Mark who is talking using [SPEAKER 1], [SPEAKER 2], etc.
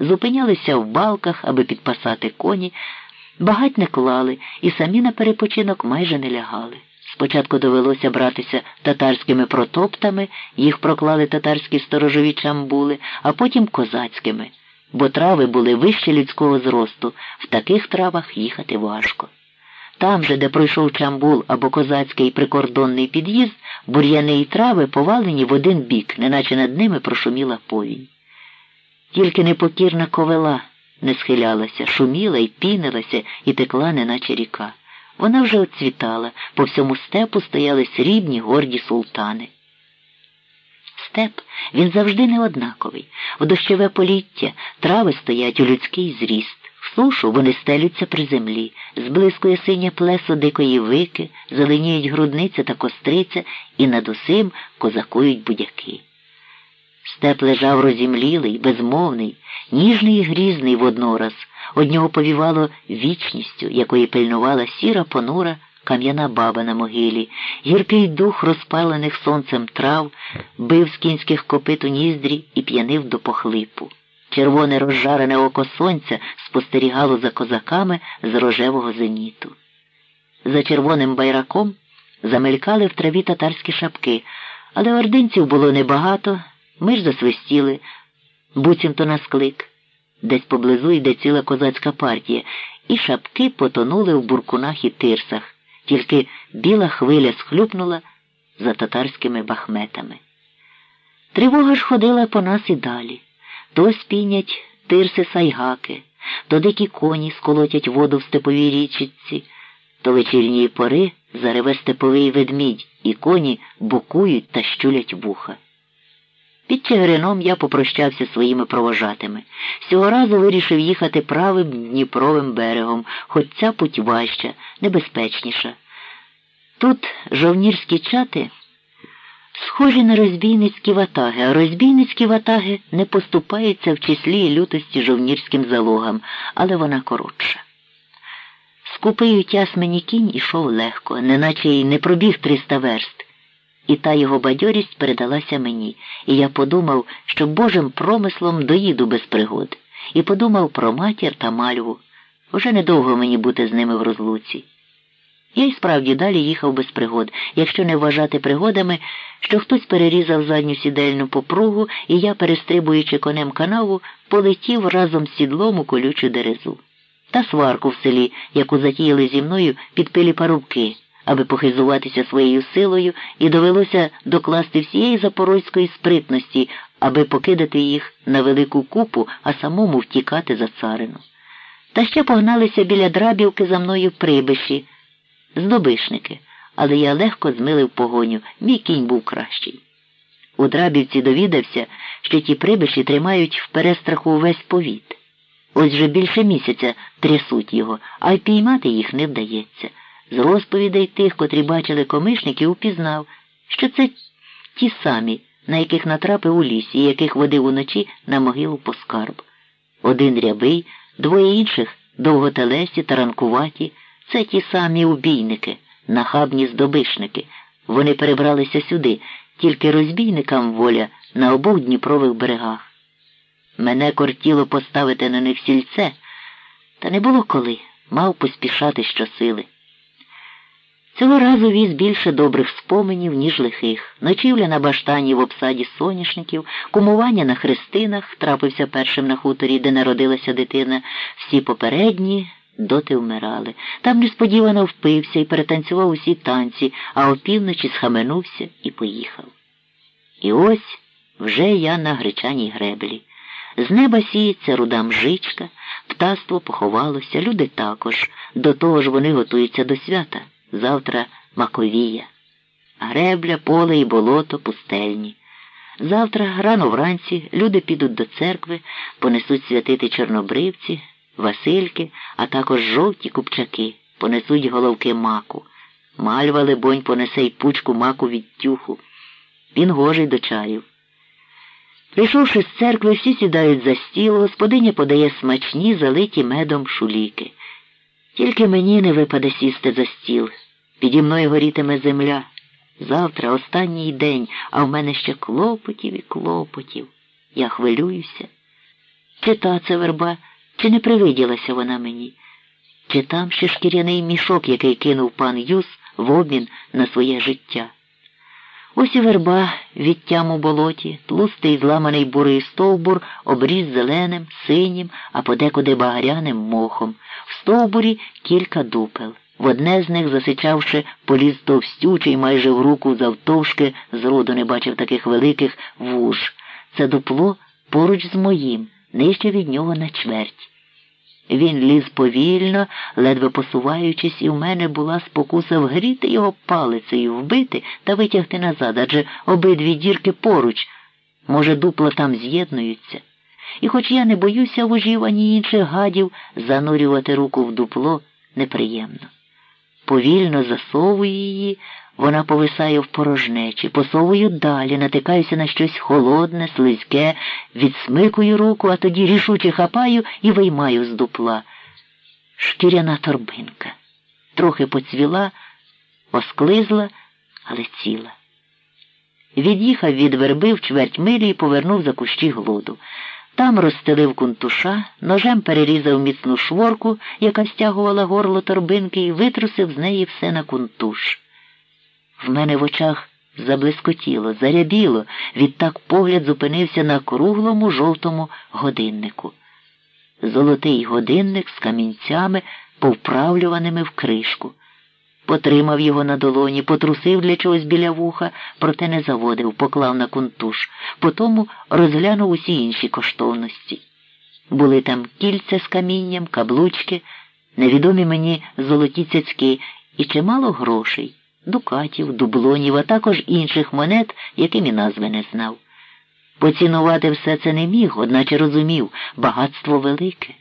[SPEAKER 1] зупинялися в балках, аби підпасати коні, багать не клали і самі на перепочинок майже не лягали. Спочатку довелося братися татарськими протоптами, їх проклали татарські сторожові чамбули, а потім козацькими, бо трави були вище людського зросту, в таких травах їхати важко. Там же, де пройшов чамбул або козацький прикордонний під'їзд, бур'яни і трави повалені в один бік, неначе над ними прошуміла повінь. Тільки непокірна ковела не схилялася, шуміла і пінилася і текла, неначе ріка. Вона вже оцвітала, по всьому степу стояли срібні горді султани. Степ він завжди неоднаковий. В дощове поліття трави стоять у людський зріст. В сушу вони стелються при землі, зблискує синє плесо дикої вики, зеленіють грудниця та костриця, і над усим козакують будяки. Степ лежав розімлілий, безмовний, ніжний і грізний воднораз. Од нього повівало вічністю, якої пильнувала сіра понура кам'яна баба на могилі, гіркий дух розпалених сонцем трав, бив з кінських копит у ніздрі і п'янив до похлипу. Червоне розжарене око сонця спостерігало за козаками з рожевого зеніту. За червоним байраком замелькали в траві татарські шапки, але ординців було небагато, ми ж засвистіли, буцімто на склик. Десь поблизу йде ціла козацька партія, і шапки потонули в буркунах і тирсах, тільки біла хвиля схлюпнула за татарськими бахметами. Тривога ж ходила по нас і далі. То спінять тирси сайгаки, то дикі коні сколотять воду в степовій річці, то вечірньої пори зареве степовий ведмідь, і коні бокують та щулять вуха. Під Чигирином я попрощався своїми провожатими. Цього разу вирішив їхати правим Дніпровим берегом, хоч ця путь важча, небезпечніша. Тут жовнірські чати схожі на розбійницькі ватаги, а розбійницькі ватаги не поступаються в числі і лютості жовнірським залогам, але вона коротша. Скупий утяс мені кінь ішов легко, неначе й не пробіг триста верст. І та його бадьорість передалася мені, і я подумав, що Божим промислом доїду без пригод, і подумав про матір та мальву. Уже недовго мені бути з ними в розлуці. Я й справді далі їхав без пригод, якщо не вважати пригодами, що хтось перерізав задню сідельну попругу, і я, перестрибуючи конем канаву, полетів разом з сідлом у колючу дерезу. Та сварку в селі, яку затіяли зі мною, підпилі парубки аби похизуватися своєю силою, і довелося докласти всієї запорозької спритності, аби покидати їх на велику купу, а самому втікати за царину. Та ще погналися біля драбівки за мною прибиші, здобишники, але я легко змилив погоню, мій кінь був кращий. У драбівці довідався, що ті прибиші тримають в перестраху увесь повіт. Ось вже більше місяця трясуть його, а й піймати їх не вдається. З розповідей тих, котрі бачили комишників, упізнав, що це ті самі, на яких натрапив у лісі, і яких водив уночі на могилу по скарб. Один рябий, двоє інших довготелесті, таранкуваті, це ті самі убійники, нахабні здобишники. Вони перебралися сюди, тільки розбійникам воля на обох Дніпрових берегах. Мене кортіло поставити на них сільце, та не було коли, мав поспішати щосили. Цього разу віз більше добрих споменів, ніж лихих. Ночівля на баштані в обсаді соняшників, кумування на хрестинах трапився першим на хуторі, де народилася дитина. Всі попередні доти вмирали. Там несподівано впився і перетанцював усі танці, а опівночі схаменувся і поїхав. І ось вже я на гречаній греблі. З неба сіється руда мжичка, птаство поховалося, люди також. До того ж вони готуються до свята завтра маковія, гребля, поле і болото пустельні. Завтра, рано вранці, люди підуть до церкви, понесуть святити чорнобривці, Васильки, а також жовті купчаки, понесуть головки маку. Мальва, либонь, понесе й пучку маку від тюху. Він гожий до чаю. Прийшовши з церкви, всі сідають за стіл, господиня подає смачні, залиті медом шуліки. Тільки мені не випаде сісти за стіл. Піді мною горітиме земля. Завтра останній день, а в мене ще клопотів і клопотів. Я хвилююся. Чи та це верба, чи не привиділася вона мені? Чи там ще шкіряний мішок, який кинув пан Юс в обмін на своє життя? Ось і верба від тям у болоті, тлустий зламаний бурий стовбур обріз зеленим, синім, а подекуди багряним мохом. В стовбурі кілька дупел. В одне з них, засичавши, поліз товстючий майже в руку завтовшки, зроду не бачив таких великих вуж. Це дупло поруч з моїм, нижче від нього на чверть. Він ліз повільно, ледве посуваючись, і в мене була спокуса вгріти його палицею, вбити та витягти назад, адже обидві дірки поруч, може, дупла там з'єднуються. І хоч я не боюся вужів ані інших гадів, занурювати руку в дупло неприємно. Повільно засовую її, вона повисає в порожнечі, посовую далі, натикаюся на щось холодне, слизьке, відсмикую руку, а тоді рішуче хапаю і виймаю з дупла. Шкіряна торбинка. Трохи поцвіла, осклизла, але ціла. Від'їхав від верби в чверть милі і повернув за кущі глоду. Там розстелив кунтуша, ножем перерізав міцну шворку, яка стягувала горло торбинки, і витрусив з неї все на кунтуш. В мене в очах заблискотіло, зарябіло, відтак погляд зупинився на круглому жовтому годиннику. Золотий годинник з камінцями, повправлюваними в кришку. Потримав його на долоні, потрусив для чогось біля вуха, проте не заводив, поклав на кунтуш, потому розглянув усі інші коштовності. Були там кільця з камінням, каблучки, невідомі мені золоті цяцьки і чимало грошей дукатів, дублонів, а також інших монет, яким і назви не знав. Поцінувати все це не міг, одначе розумів багатство велике.